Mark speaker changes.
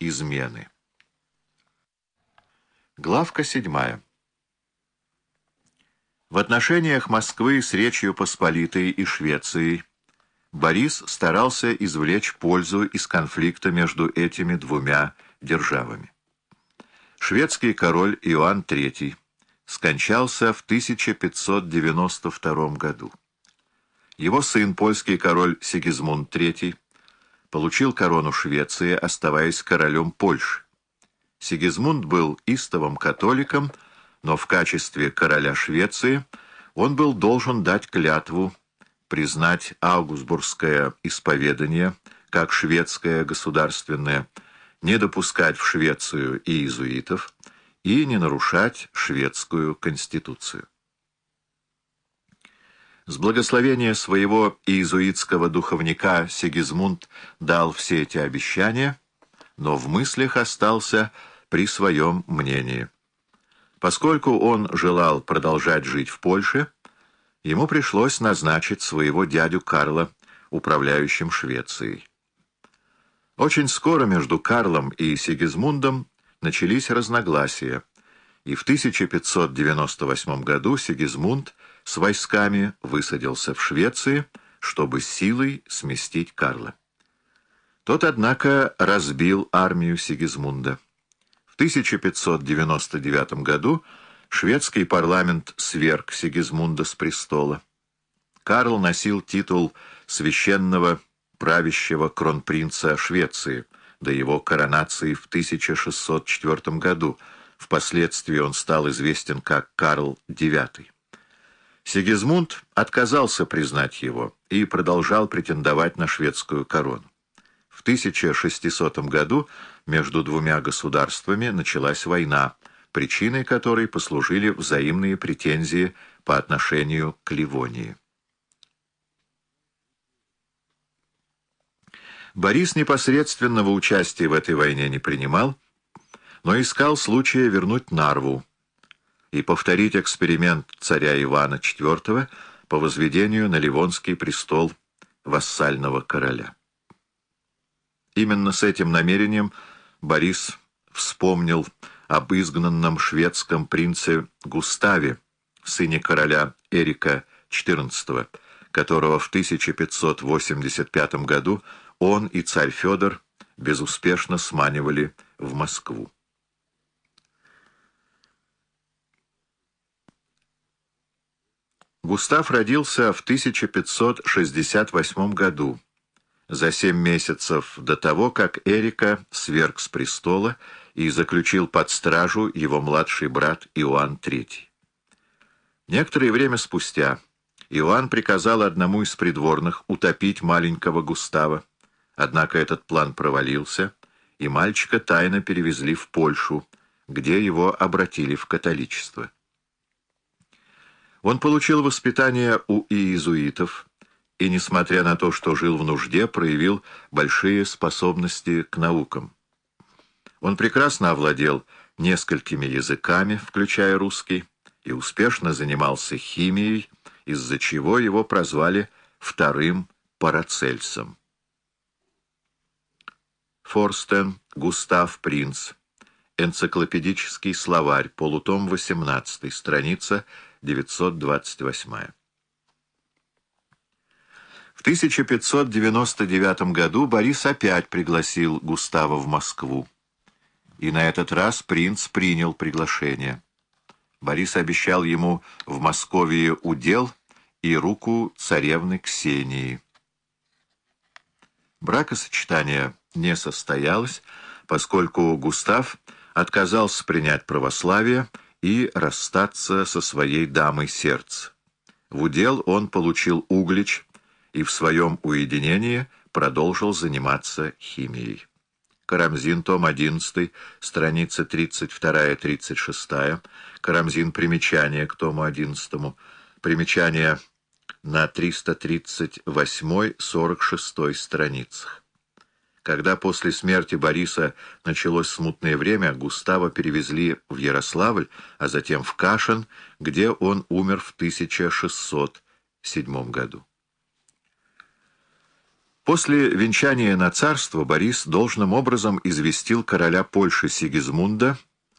Speaker 1: измены. Главка седьмая. В отношениях Москвы с Речью Посполитой и Швецией Борис старался извлечь пользу из конфликта между этими двумя державами. Шведский король Иоанн III скончался в 1592 году. Его сын, польский король Сигизмунд III, получил корону Швеции, оставаясь королем Польши. Сигизмунд был истовым католиком, но в качестве короля Швеции он был должен дать клятву признать аугсбургское исповедание как шведское государственное, не допускать в Швецию иезуитов и не нарушать шведскую конституцию. С благословения своего иезуитского духовника Сигизмунд дал все эти обещания, но в мыслях остался при своем мнении. Поскольку он желал продолжать жить в Польше, ему пришлось назначить своего дядю Карла управляющим Швецией. Очень скоро между Карлом и Сигизмундом начались разногласия, и в 1598 году Сигизмунд с войсками высадился в Швеции, чтобы силой сместить Карла. Тот, однако, разбил армию Сигизмунда. В 1599 году шведский парламент сверг Сигизмунда с престола. Карл носил титул священного правящего кронпринца Швеции до его коронации в 1604 году. Впоследствии он стал известен как Карл IX. Сигизмунд отказался признать его и продолжал претендовать на шведскую корону. В 1600 году между двумя государствами началась война, причиной которой послужили взаимные претензии по отношению к Ливонии. Борис непосредственного участия в этой войне не принимал, но искал случая вернуть Нарву и повторить эксперимент царя Ивана IV по возведению на Ливонский престол вассального короля. Именно с этим намерением Борис вспомнил об изгнанном шведском принце Густаве, сыне короля Эрика XIV, которого в 1585 году он и царь Федор безуспешно сманивали в Москву. Густав родился в 1568 году, за семь месяцев до того, как Эрика сверг с престола и заключил под стражу его младший брат Иоанн III. Некоторое время спустя Иоанн приказал одному из придворных утопить маленького Густава, Однако этот план провалился, и мальчика тайно перевезли в Польшу, где его обратили в католичество. Он получил воспитание у иезуитов и, несмотря на то, что жил в нужде, проявил большие способности к наукам. Он прекрасно овладел несколькими языками, включая русский, и успешно занимался химией, из-за чего его прозвали вторым Парацельсом. Форстен, Густав Принц. Энциклопедический словарь, полутом 18, страница 928. В 1599 году Борис опять пригласил Густава в Москву. И на этот раз принц принял приглашение. Борис обещал ему в Московии удел и руку царевны Ксении. Бракосочетание не состоялось, поскольку Густав отказался принять православие и расстаться со своей дамой сердца. В удел он получил Углич и в своем уединении продолжил заниматься химией. Карамзин, том 11, страница 32-36, Карамзин, примечание к тому 11, примечание на 338-46 страницах. Когда после смерти Бориса началось смутное время, Густава перевезли в Ярославль, а затем в Кашин, где он умер в 1607 году. После венчания на царство Борис должным образом известил короля Польши Сигизмунда